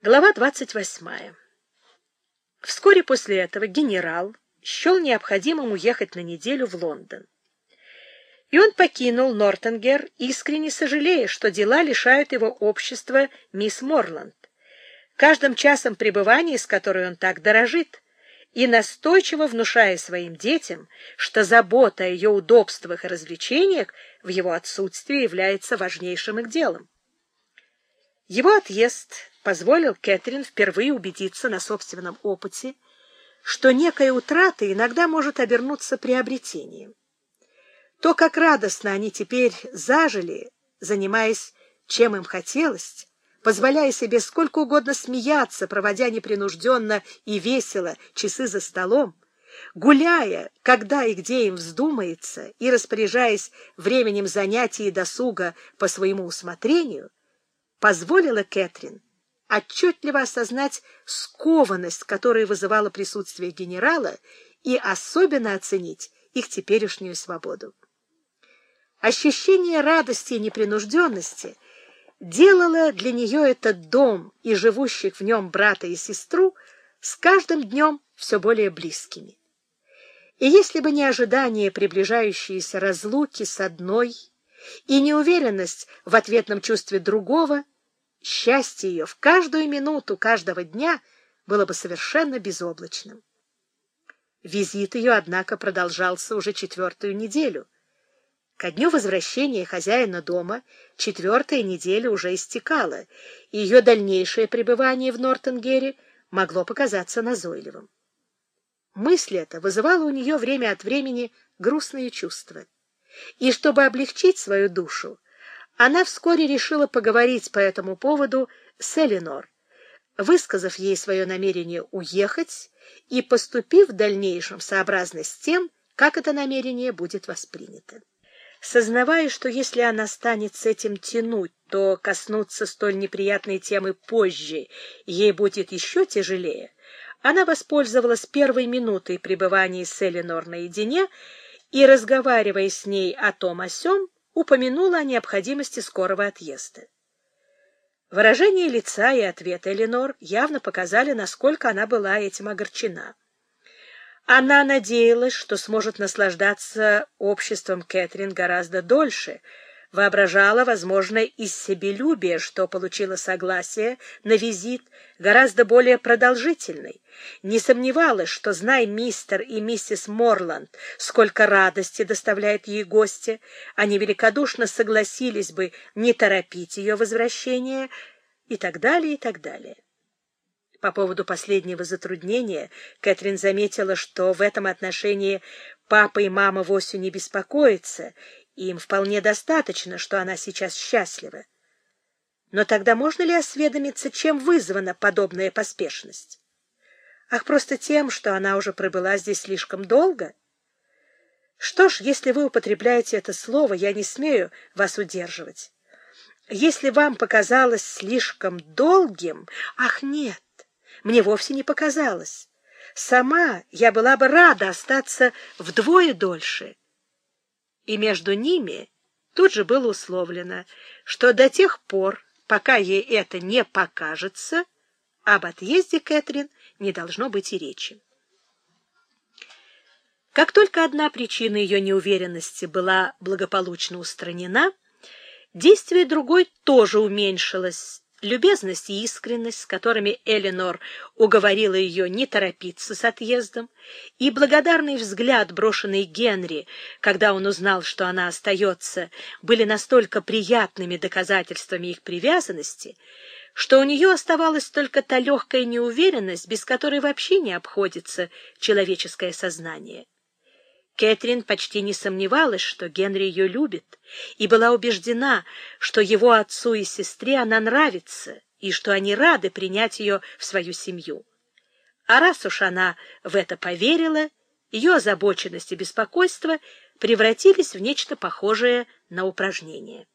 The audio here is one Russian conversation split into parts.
Глава 28. Вскоре после этого генерал счел необходимым уехать на неделю в Лондон. И он покинул Нортенгер, искренне сожалея, что дела лишают его общества мисс Морланд, каждым часом пребывания, с которой он так дорожит, и настойчиво внушая своим детям, что забота о ее удобствах и развлечениях в его отсутствии является важнейшим их делом. Его отъезд позволил Кэтрин впервые убедиться на собственном опыте, что некая утрата иногда может обернуться приобретением. То, как радостно они теперь зажили, занимаясь чем им хотелось, позволяя себе сколько угодно смеяться, проводя непринужденно и весело часы за столом, гуляя, когда и где им вздумается, и распоряжаясь временем занятий и досуга по своему усмотрению, позволила Кэтрин отчетливо осознать скованность, которая вызывала присутствие генерала, и особенно оценить их теперешнюю свободу. Ощущение радости и непринужденности делало для нее этот дом и живущих в нем брата и сестру с каждым днем все более близкими. И если бы не ожидание приближающейся разлуки с одной и неуверенность в ответном чувстве другого, счастье ее в каждую минуту каждого дня было бы совершенно безоблачным. Визит ее, однако, продолжался уже четвертую неделю. Ко дню возвращения хозяина дома четвертая неделя уже истекала, и ее дальнейшее пребывание в Нортенгере могло показаться назойливым. Мысль эта вызывала у нее время от времени грустные чувства. И чтобы облегчить свою душу, она вскоре решила поговорить по этому поводу с Эленор, высказав ей свое намерение уехать и поступив в дальнейшем сообразно с тем, как это намерение будет воспринято. Сознавая, что если она станет с этим тянуть, то коснуться столь неприятной темы позже ей будет еще тяжелее, она воспользовалась первой минутой пребывания с Эленор наедине и, разговаривая с ней о том о сём, упомянула о необходимости скорого отъезда. Выражение лица и ответ Эленор явно показали, насколько она была этим огорчена. Она надеялась, что сможет наслаждаться обществом Кэтрин гораздо дольше, воображала, возможно, из себелюбия, что получила согласие на визит гораздо более продолжительный, не сомневалась, что, зная мистер и миссис Морланд, сколько радости доставляет ей гости, они великодушно согласились бы не торопить ее возвращение и так далее, и так далее. По поводу последнего затруднения Кэтрин заметила, что в этом отношении папа и мама вовсе не беспокоятся, и им вполне достаточно, что она сейчас счастлива. Но тогда можно ли осведомиться, чем вызвана подобная поспешность? Ах, просто тем, что она уже пробыла здесь слишком долго? Что ж, если вы употребляете это слово, я не смею вас удерживать. Если вам показалось слишком долгим... Ах, нет, мне вовсе не показалось. Сама я была бы рада остаться вдвое дольше. И между ними тут же было условлено, что до тех пор, пока ей это не покажется, об отъезде Кэтрин не должно быть и речи. Как только одна причина ее неуверенности была благополучно устранена, действие другой тоже уменьшилось. Любезность и искренность, с которыми Эленор уговорила ее не торопиться с отъездом, и благодарный взгляд, брошенный Генри, когда он узнал, что она остается, были настолько приятными доказательствами их привязанности, что у нее оставалась только та легкая неуверенность, без которой вообще не обходится человеческое сознание. Кэтрин почти не сомневалась, что Генри ее любит, и была убеждена, что его отцу и сестре она нравится, и что они рады принять ее в свою семью. А раз уж она в это поверила, ее озабоченность и беспокойство превратились в нечто похожее на упражнение.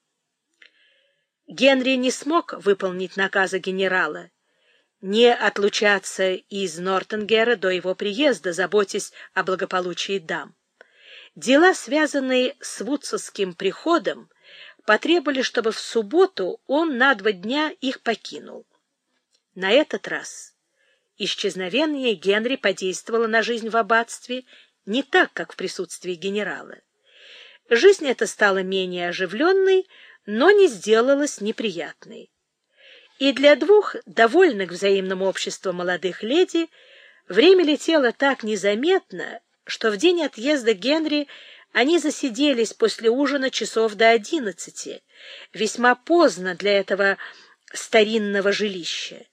Генри не смог выполнить наказа генерала, не отлучаться из Нортенгера до его приезда, заботясь о благополучии дам. Дела, связанные с Вудсовским приходом, потребовали, чтобы в субботу он на два дня их покинул. На этот раз исчезновение Генри подействовало на жизнь в аббатстве не так, как в присутствии генерала. Жизнь эта стала менее оживленной, но не сделалась неприятной. И для двух довольных взаимным обществом молодых леди время летело так незаметно, что в день отъезда Генри они засиделись после ужина часов до одиннадцати, весьма поздно для этого старинного жилища.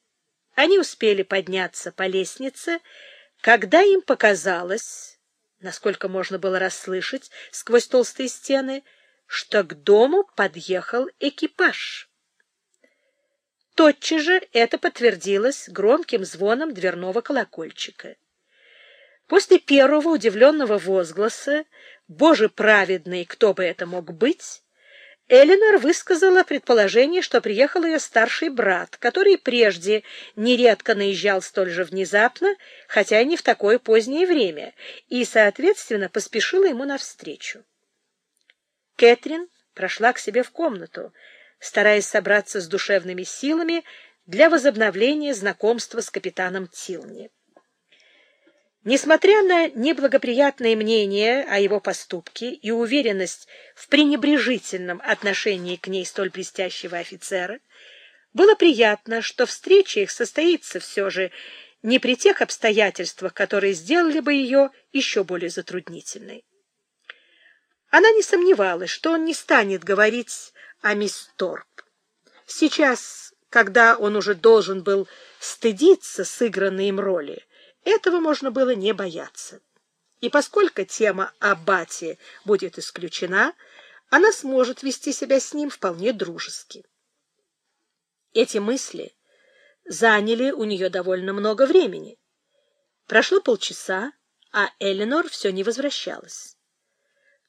Они успели подняться по лестнице, когда им показалось, насколько можно было расслышать сквозь толстые стены, что к дому подъехал экипаж. Тотчас же это подтвердилось громким звоном дверного колокольчика. После первого удивленного возгласа «Боже праведный, кто бы это мог быть!» Эленор высказала предположение, что приехал ее старший брат, который прежде нередко наезжал столь же внезапно, хотя и не в такое позднее время, и, соответственно, поспешила ему навстречу. Кэтрин прошла к себе в комнату, стараясь собраться с душевными силами для возобновления знакомства с капитаном Тилни. Несмотря на неблагоприятное мнение о его поступке и уверенность в пренебрежительном отношении к ней столь блестящего офицера, было приятно, что встреча их состоится все же не при тех обстоятельствах, которые сделали бы ее еще более затруднительной. Она не сомневалась, что он не станет говорить о мисс Торп. Сейчас, когда он уже должен был стыдиться сыгранной им роли, этого можно было не бояться. И поскольку тема о Бате будет исключена, она сможет вести себя с ним вполне дружески. Эти мысли заняли у нее довольно много времени. Прошло полчаса, а Эленор все не возвращалась.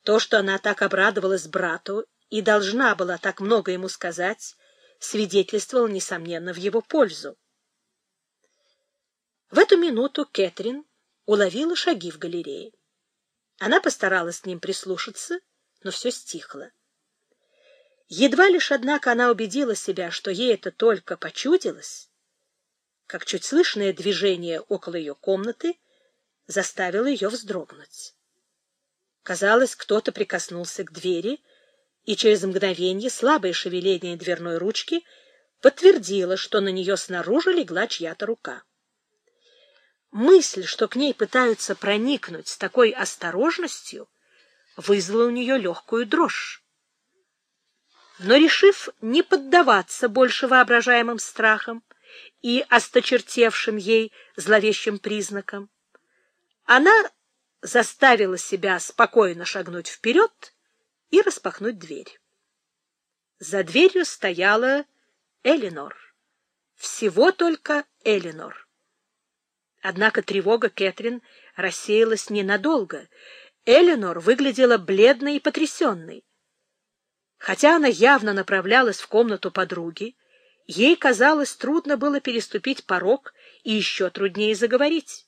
То, что она так обрадовалась брату и должна была так много ему сказать, свидетельствовало, несомненно, в его пользу. В эту минуту Кэтрин уловила шаги в галерее. Она постаралась к ним прислушаться, но все стихло. Едва лишь, однако, она убедила себя, что ей это только почудилось, как чуть слышное движение около ее комнаты заставило ее вздрогнуть. Казалось, кто-то прикоснулся к двери, и через мгновение слабое шевеление дверной ручки подтвердило, что на нее снаружи легла чья-то рука. Мысль, что к ней пытаются проникнуть с такой осторожностью, вызвала у нее легкую дрожь. Но, решив не поддаваться больше воображаемым страхам и осточертевшим ей зловещим признакам, она заставила себя спокойно шагнуть вперед и распахнуть дверь. За дверью стояла Элинор. Всего только Элинор. Однако тревога Кэтрин рассеялась ненадолго. Эленор выглядела бледной и потрясенной. Хотя она явно направлялась в комнату подруги, ей, казалось, трудно было переступить порог и еще труднее заговорить.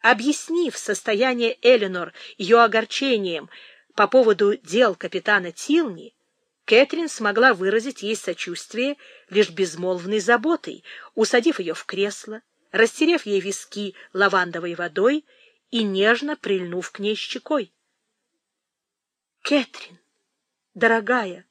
Объяснив состояние Эленор ее огорчением по поводу дел капитана Тилни, Кэтрин смогла выразить ей сочувствие лишь безмолвной заботой, усадив ее в кресло, растерев ей виски лавандовой водой и нежно прильнув к ней щекой. — Кэтрин, дорогая,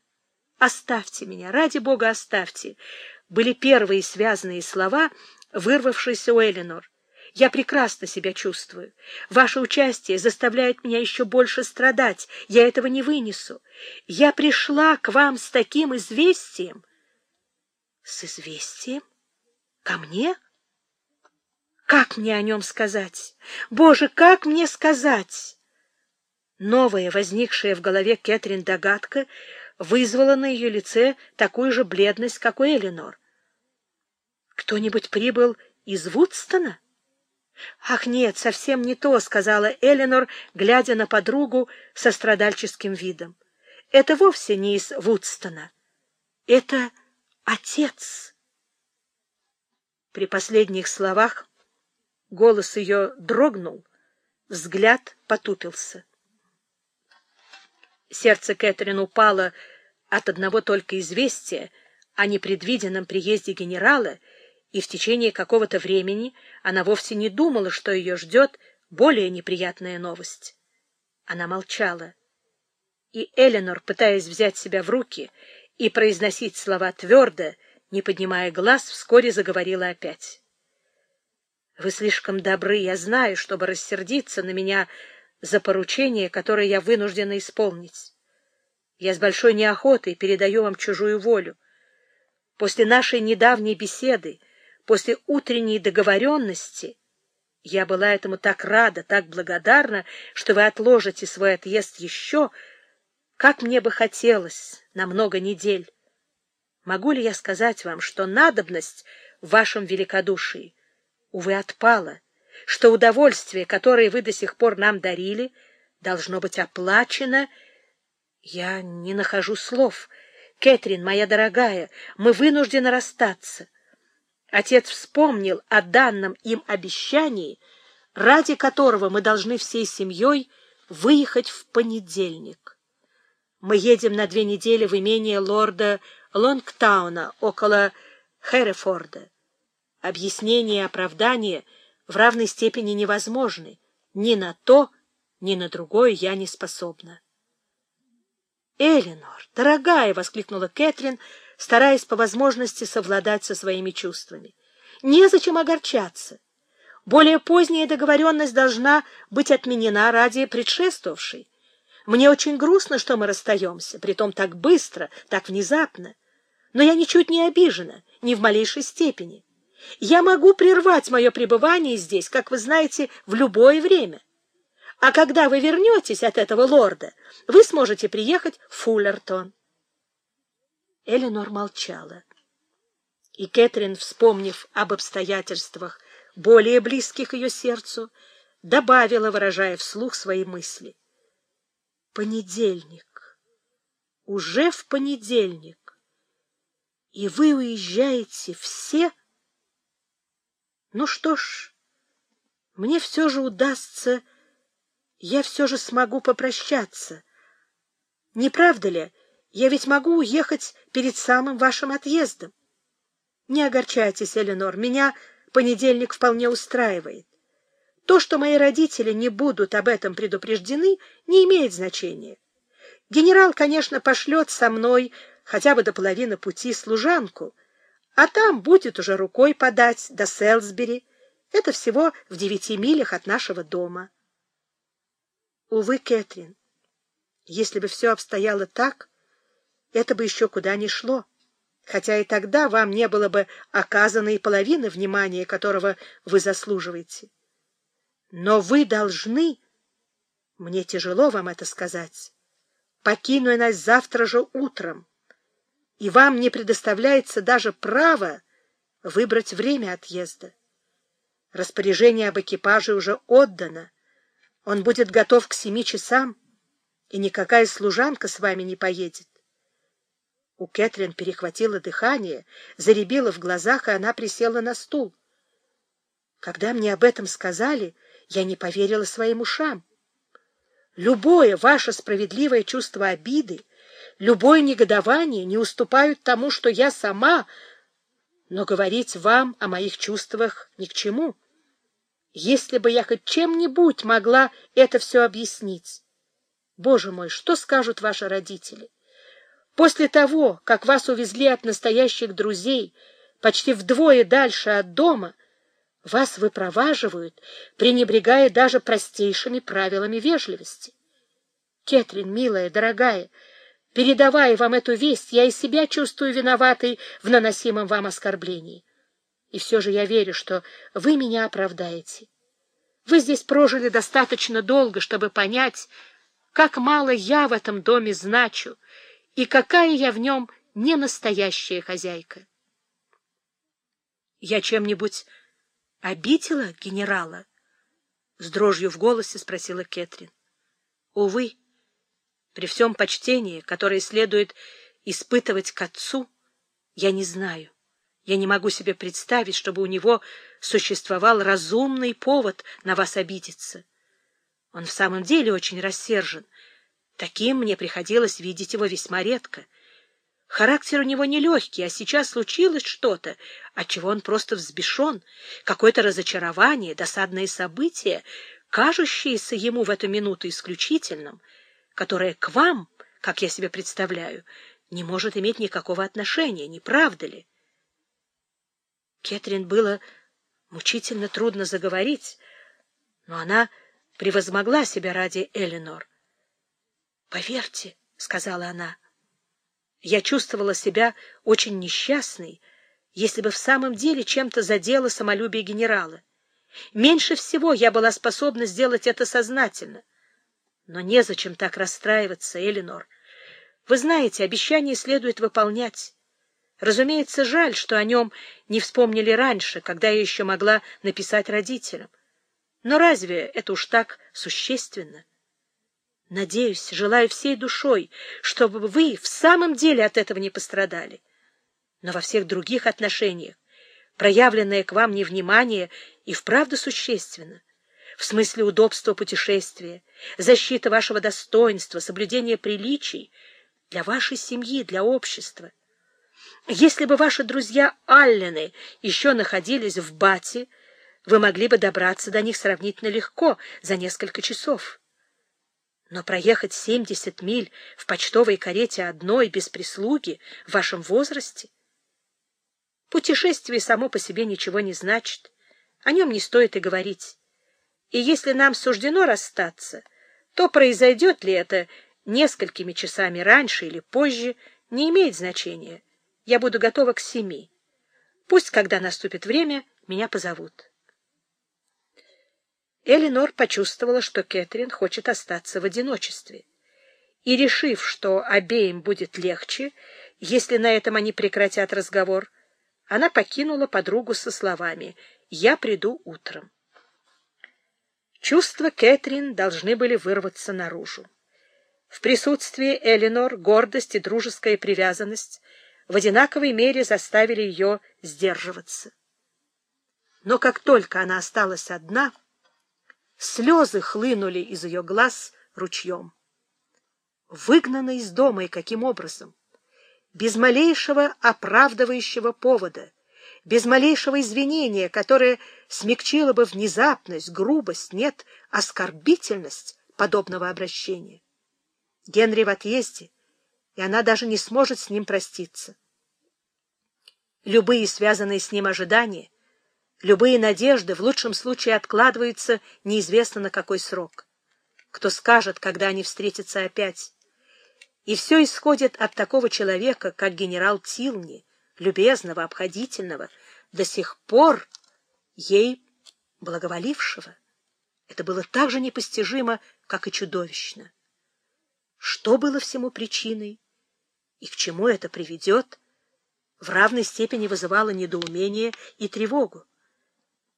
оставьте меня, ради бога оставьте, — были первые связанные слова, вырвавшиеся у Эленор. Я прекрасно себя чувствую. Ваше участие заставляет меня еще больше страдать. Я этого не вынесу. Я пришла к вам с таким известием. — С известием? Ко мне? — как мне о нем сказать? Боже, как мне сказать? Новая, возникшая в голове Кэтрин догадка, вызвала на ее лице такую же бледность, как у Эленор. «Кто-нибудь прибыл из Вудстона?» «Ах, нет, совсем не то», — сказала Эленор, глядя на подругу со страдальческим видом. «Это вовсе не из Вудстона. Это отец». При последних словах Голос ее дрогнул, взгляд потупился. Сердце Кэтрин упало от одного только известия о непредвиденном приезде генерала и в течение какого-то времени она вовсе не думала, что ее ждет более неприятная новость. Она молчала, и Эленор, пытаясь взять себя в руки и произносить слова твердо, не поднимая глаз, вскоре заговорила опять. «Вы слишком добры, я знаю, чтобы рассердиться на меня за поручение, которое я вынуждена исполнить. Я с большой неохотой передаю вам чужую волю. После нашей недавней беседы, после утренней договоренности, я была этому так рада, так благодарна, что вы отложите свой отъезд еще, как мне бы хотелось, на много недель. Могу ли я сказать вам, что надобность в вашем великодушии, увы, отпала, что удовольствие, которое вы до сих пор нам дарили, должно быть оплачено? Я не нахожу слов. Кэтрин, моя дорогая, мы вынуждены расстаться. Отец вспомнил о данном им обещании, ради которого мы должны всей семьей выехать в понедельник. Мы едем на две недели в имение лорда Лонгтауна около Херефорда. Объяснение и оправдание в равной степени невозможны. Ни на то, ни на другое я не способна. «Эленор, дорогая!» — воскликнула Кэтрин, стараясь по возможности совладать со своими чувствами. «Незачем огорчаться. Более поздняя договоренность должна быть отменена ради предшествовавшей. Мне очень грустно, что мы расстаемся, притом так быстро, так внезапно но я ничуть не обижена, ни в малейшей степени. Я могу прервать мое пребывание здесь, как вы знаете, в любое время. А когда вы вернетесь от этого лорда, вы сможете приехать в Фуллертон. Эленор молчала. И Кэтрин, вспомнив об обстоятельствах, более близких ее сердцу, добавила, выражая вслух свои мысли. Понедельник. Уже в понедельник. И вы уезжаете все? Ну что ж, мне все же удастся, я все же смогу попрощаться. Не правда ли? Я ведь могу уехать перед самым вашим отъездом. Не огорчайтесь, Эленор, меня понедельник вполне устраивает. То, что мои родители не будут об этом предупреждены, не имеет значения. Генерал, конечно, пошлет со мной хотя бы до половины пути служанку, а там будет уже рукой подать до Селсбери. Это всего в девяти милях от нашего дома. Увы, Кэтрин, если бы все обстояло так, это бы еще куда ни шло, хотя и тогда вам не было бы оказано и половины внимания, которого вы заслуживаете. Но вы должны, мне тяжело вам это сказать, покинуть нас завтра же утром и вам не предоставляется даже право выбрать время отъезда. Распоряжение об экипаже уже отдано. Он будет готов к семи часам, и никакая служанка с вами не поедет. У Кэтрин перехватило дыхание, заребило в глазах, и она присела на стул. Когда мне об этом сказали, я не поверила своим ушам. Любое ваше справедливое чувство обиды любое негодование не уступают тому, что я сама, но говорить вам о моих чувствах ни к чему. Если бы я хоть чем-нибудь могла это все объяснить. Боже мой, что скажут ваши родители? После того, как вас увезли от настоящих друзей почти вдвое дальше от дома, вас выпроваживают, пренебрегая даже простейшими правилами вежливости. Кэтрин, милая, дорогая, Передавая вам эту весть, я и себя чувствую виноватой в наносимом вам оскорблении. И все же я верю, что вы меня оправдаете. Вы здесь прожили достаточно долго, чтобы понять, как мало я в этом доме значу и какая я в нем не настоящая хозяйка. Я чем-нибудь обидела генерала? С дрожью в голосе спросила Кэтрин. Увы, при всем почтении, которое следует испытывать к отцу, я не знаю. Я не могу себе представить, чтобы у него существовал разумный повод на вас обидеться. Он в самом деле очень рассержен. Таким мне приходилось видеть его весьма редко. Характер у него нелегкий, а сейчас случилось что-то, отчего он просто взбешен, какое-то разочарование, досадное событие, кажущееся ему в эту минуту исключительным, которое к вам, как я себе представляю, не может иметь никакого отношения, не правда ли? Кетрин было мучительно трудно заговорить, но она превозмогла себя ради Эленор. «Поверьте», — сказала она, — «я чувствовала себя очень несчастной, если бы в самом деле чем-то задело самолюбие генерала. Меньше всего я была способна сделать это сознательно. Но незачем так расстраиваться, Эленор. Вы знаете, обещание следует выполнять. Разумеется, жаль, что о нем не вспомнили раньше, когда я еще могла написать родителям. Но разве это уж так существенно? Надеюсь, желаю всей душой, чтобы вы в самом деле от этого не пострадали. Но во всех других отношениях проявленное к вам невнимание и вправду существенно. В смысле удобства путешествия, защиты вашего достоинства, соблюдения приличий для вашей семьи, для общества. Если бы ваши друзья Аллены еще находились в Бате, вы могли бы добраться до них сравнительно легко, за несколько часов. Но проехать 70 миль в почтовой карете одной, без прислуги, в вашем возрасте? Путешествие само по себе ничего не значит, о нем не стоит и говорить. И если нам суждено расстаться, то произойдет ли это несколькими часами раньше или позже, не имеет значения. Я буду готова к семи. Пусть, когда наступит время, меня позовут. Элинор почувствовала, что Кэтрин хочет остаться в одиночестве. И, решив, что обеим будет легче, если на этом они прекратят разговор, она покинула подругу со словами «Я приду утром». Чувства Кэтрин должны были вырваться наружу. В присутствии Элинор гордость и дружеская привязанность в одинаковой мере заставили ее сдерживаться. Но как только она осталась одна, слезы хлынули из ее глаз ручьем. Выгнана из дома и каким образом? Без малейшего оправдывающего повода, без малейшего извинения, которое смягчило бы внезапность, грубость, нет, оскорбительность подобного обращения. Генри в отъезде, и она даже не сможет с ним проститься. Любые связанные с ним ожидания, любые надежды в лучшем случае откладываются неизвестно на какой срок. Кто скажет, когда они встретятся опять? И все исходит от такого человека, как генерал Тилни, любезного, обходительного, до сих пор ей благоволившего. Это было так же непостижимо, как и чудовищно. Что было всему причиной и к чему это приведет, в равной степени вызывало недоумение и тревогу.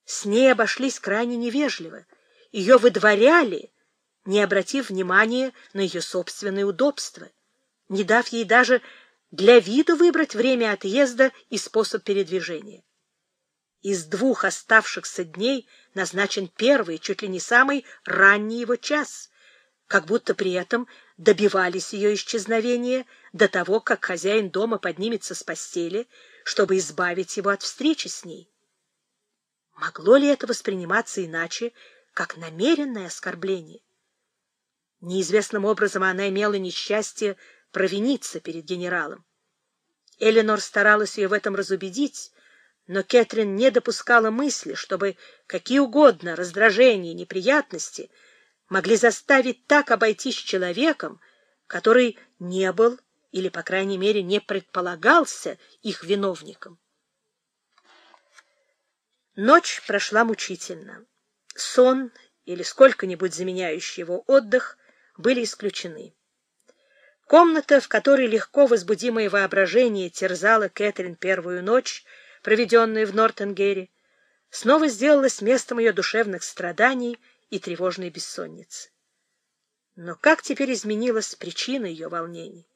С ней обошлись крайне невежливо, ее выдворяли, не обратив внимания на ее собственное удобство, не дав ей даже для виду выбрать время отъезда и способ передвижения. Из двух оставшихся дней назначен первый, чуть ли не самый ранний его час, как будто при этом добивались ее исчезновения до того, как хозяин дома поднимется с постели, чтобы избавить его от встречи с ней. Могло ли это восприниматься иначе, как намеренное оскорбление? Неизвестным образом она имела несчастье провиниться перед генералом. Эленор старалась ее в этом разубедить, но Кэтрин не допускала мысли, чтобы какие угодно раздражения, неприятности — могли заставить так обойтись человеком, который не был или, по крайней мере, не предполагался их виновником. Ночь прошла мучительно. Сон или сколько-нибудь заменяющий его отдых были исключены. Комната, в которой легко возбудимое воображение терзало Кэтрин первую ночь, проведенную в Нортенгере, снова сделалась местом ее душевных страданий и тревожной бессонницы. Но как теперь изменилась причина ее волнений?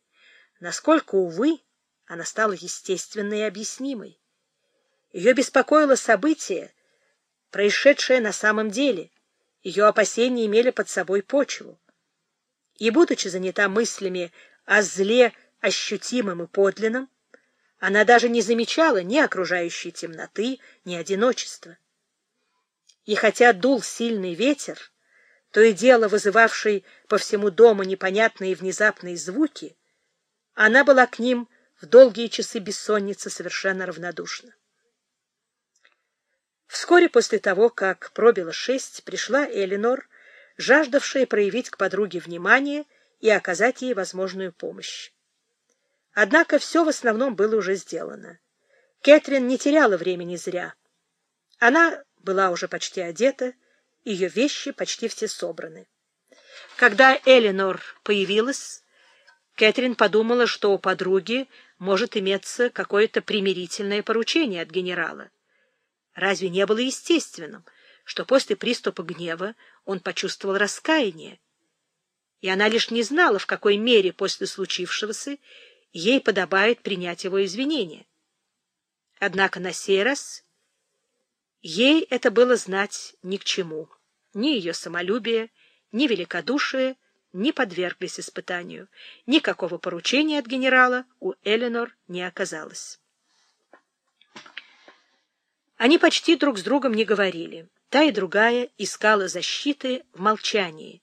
Насколько, увы, она стала естественной и объяснимой. Ее беспокоило событие, происшедшее на самом деле. Ее опасения имели под собой почву. И, будучи занята мыслями о зле ощутимым и подлинным, она даже не замечала ни окружающей темноты, ни одиночества. И хотя дул сильный ветер, то и дело вызывавший по всему дому непонятные внезапные звуки, она была к ним в долгие часы бессонницы совершенно равнодушна. Вскоре после того, как пробило шесть, пришла Элинор, жаждавшая проявить к подруге внимание и оказать ей возможную помощь. Однако все в основном было уже сделано. Кэтрин не теряла времени зря. Она была уже почти одета, ее вещи почти все собраны. Когда Эленор появилась, Кэтрин подумала, что у подруги может иметься какое-то примирительное поручение от генерала. Разве не было естественным, что после приступа гнева он почувствовал раскаяние? И она лишь не знала, в какой мере после случившегося ей подобает принять его извинения. Однако на сей раз ей это было знать ни к чему. Ни ее самолюбие, ни великодушие не подверглись испытанию. Никакого поручения от генерала у Эленор не оказалось. Они почти друг с другом не говорили. Та и другая искала защиты в молчании,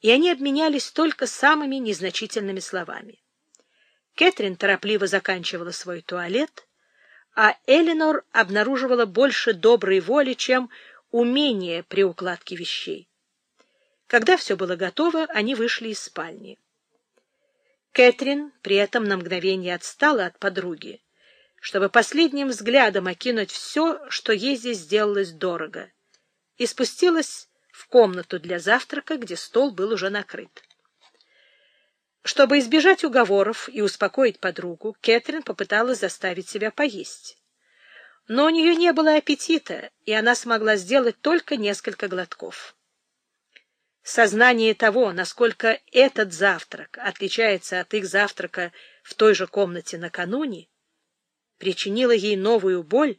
и они обменялись только самыми незначительными словами. Кэтрин торопливо заканчивала свой туалет, а Эленор обнаруживала больше доброй воли, чем умения при укладке вещей. Когда все было готово, они вышли из спальни. Кэтрин при этом на мгновение отстала от подруги, чтобы последним взглядом окинуть все, что ей здесь сделалось дорого, и спустилась в комнату для завтрака, где стол был уже накрыт. Чтобы избежать уговоров и успокоить подругу, Кэтрин попыталась заставить себя поесть. Но у нее не было аппетита, и она смогла сделать только несколько глотков. Сознание того, насколько этот завтрак отличается от их завтрака в той же комнате накануне, причинило ей новую боль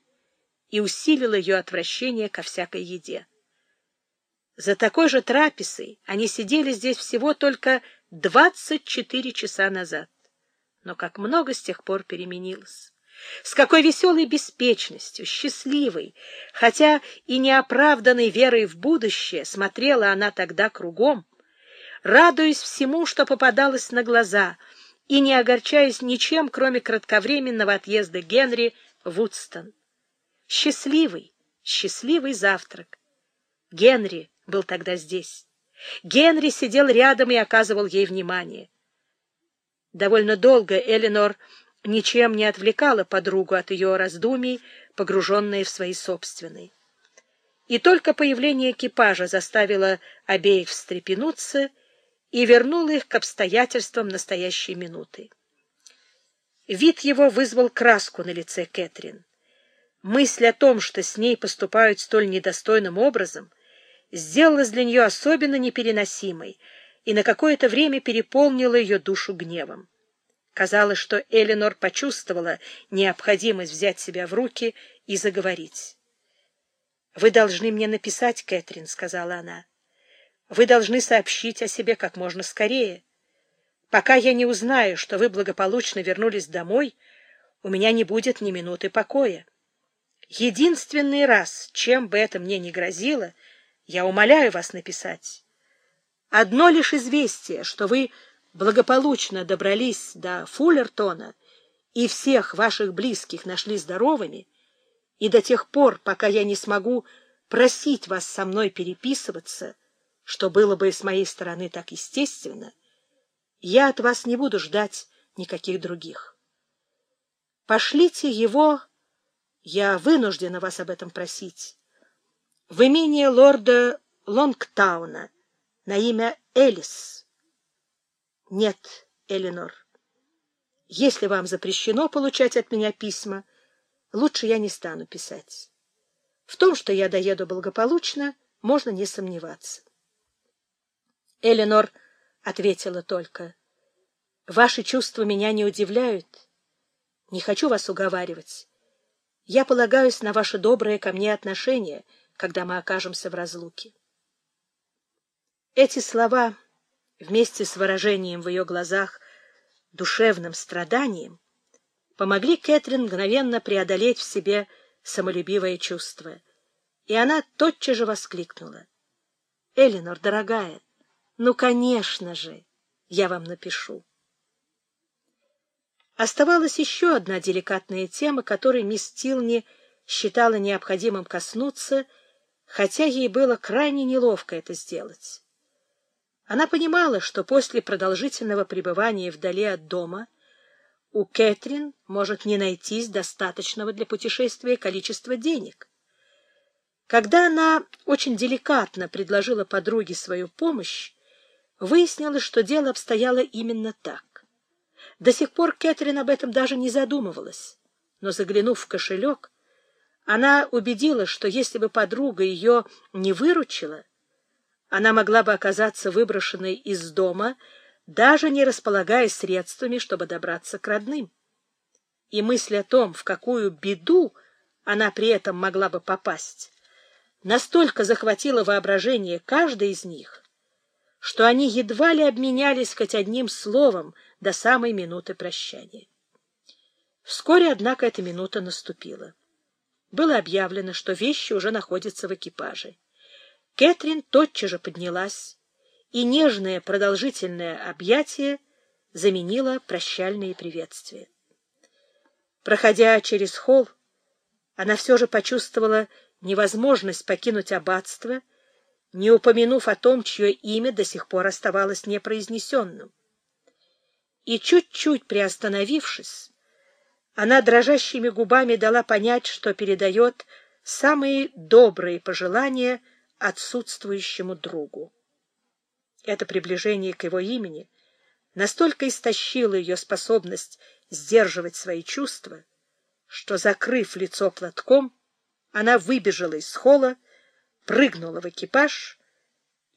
и усилило ее отвращение ко всякой еде. За такой же трапезой они сидели здесь всего только двадцать четыре часа назад. Но как много с тех пор переменилось. С какой веселой беспечностью, счастливой, хотя и неоправданной верой в будущее смотрела она тогда кругом, радуясь всему, что попадалось на глаза, и не огорчаясь ничем, кроме кратковременного отъезда Генри в Удстон. Счастливый, счастливый завтрак. Генри был тогда здесь. Генри сидел рядом и оказывал ей внимание. Довольно долго Эленор ничем не отвлекала подругу от ее раздумий, погруженные в свои собственные. И только появление экипажа заставило обеих встрепенуться и вернуло их к обстоятельствам настоящей минуты. Вид его вызвал краску на лице Кэтрин. Мысль о том, что с ней поступают столь недостойным образом, сделалась для нее особенно непереносимой и на какое-то время переполнила ее душу гневом. Казалось, что Эленор почувствовала необходимость взять себя в руки и заговорить. «Вы должны мне написать, Кэтрин», — сказала она. «Вы должны сообщить о себе как можно скорее. Пока я не узнаю, что вы благополучно вернулись домой, у меня не будет ни минуты покоя. Единственный раз, чем бы это мне ни грозило — я умоляю вас написать. Одно лишь известие, что вы благополучно добрались до Фуллертона и всех ваших близких нашли здоровыми, и до тех пор, пока я не смогу просить вас со мной переписываться, что было бы с моей стороны так естественно, я от вас не буду ждать никаких других. Пошлите его, я вынуждена вас об этом просить, в имение лорда Лонгтауна на имя Элис. Нет, Эленор, если вам запрещено получать от меня письма, лучше я не стану писать. В том, что я доеду благополучно, можно не сомневаться. Эленор ответила только, «Ваши чувства меня не удивляют. Не хочу вас уговаривать. Я полагаюсь на ваше доброе ко мне отношение — когда мы окажемся в разлуке. Эти слова, вместе с выражением в ее глазах душевным страданием помогли Кэтрин мгновенно преодолеть в себе самолюбивое чувство. И она тотчас же воскликнула. — Элинор, дорогая, ну, конечно же, я вам напишу. Оставалась еще одна деликатная тема, которой мисс Тилни считала необходимым коснуться, хотя ей было крайне неловко это сделать. Она понимала, что после продолжительного пребывания вдали от дома у Кэтрин может не найтись достаточного для путешествия количества денег. Когда она очень деликатно предложила подруге свою помощь, выяснилось, что дело обстояло именно так. До сих пор Кэтрин об этом даже не задумывалась, но, заглянув в кошелек, она убедилась, что если бы подруга ее не выручила, она могла бы оказаться выброшенной из дома, даже не располагая средствами, чтобы добраться к родным. И мысль о том, в какую беду она при этом могла бы попасть, настолько захватила воображение каждой из них, что они едва ли обменялись хоть одним словом до самой минуты прощания. Вскоре, однако, эта минута наступила. Было объявлено, что вещи уже находятся в экипаже. Кэтрин тотчас же поднялась, и нежное продолжительное объятие заменило прощальные приветствия. Проходя через холл, она все же почувствовала невозможность покинуть аббатство — не упомянув о том, чье имя до сих пор оставалось непроизнесенным. И чуть-чуть приостановившись, она дрожащими губами дала понять, что передает самые добрые пожелания отсутствующему другу. Это приближение к его имени настолько истощило ее способность сдерживать свои чувства, что, закрыв лицо платком, она выбежала из холла, прыгнула в экипаж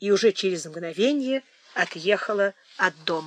и уже через мгновение отъехала от дома.